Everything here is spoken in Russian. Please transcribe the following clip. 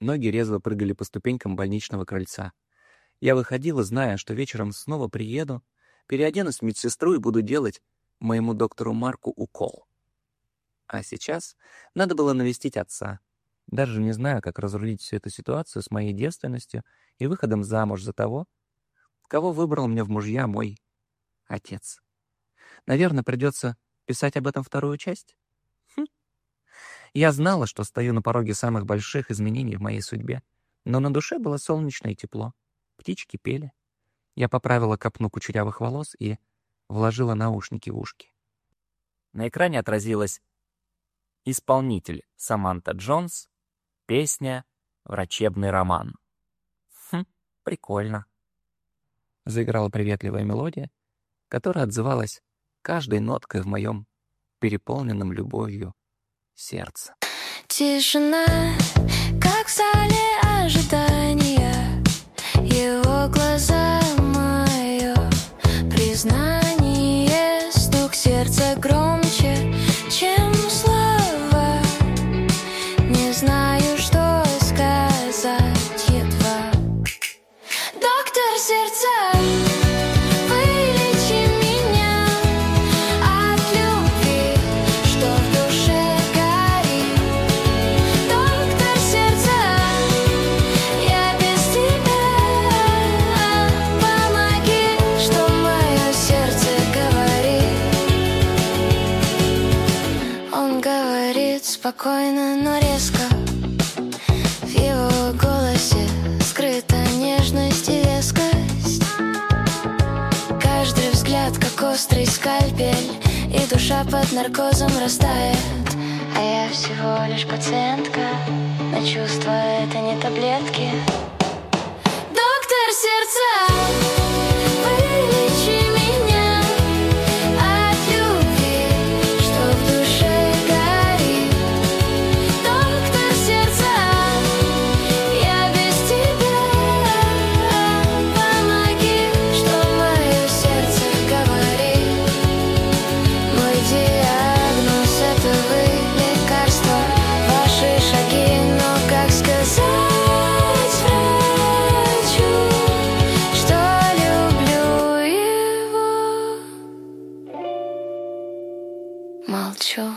Ноги резво прыгали по ступенькам больничного крыльца. Я выходила, зная, что вечером снова приеду, переоденусь в медсестру и буду делать моему доктору Марку укол. А сейчас надо было навестить отца. Даже не знаю, как разрулить всю эту ситуацию с моей девственностью и выходом замуж за того, кого выбрал мне в мужья мой отец. Наверное, придется писать об этом вторую часть. Я знала, что стою на пороге самых больших изменений в моей судьбе, но на душе было солнечно и тепло. Птички пели. Я поправила копну кучерявых волос и вложила наушники в ушки. На экране отразилась исполнитель Саманта Джонс, песня «Врачебный роман». Хм, прикольно. Заиграла приветливая мелодия, которая отзывалась каждой ноткой в моем переполненном любовью сердце. Тишина, как в зале ожидания, его глаза мое признание, говорит спокойно, но резко. В его голосе скрыта нежность и вескость. Каждый взгляд, как острый скальпель И душа под наркозом растает А я всего лишь пациентка Но чувства это не таблетки Молчу.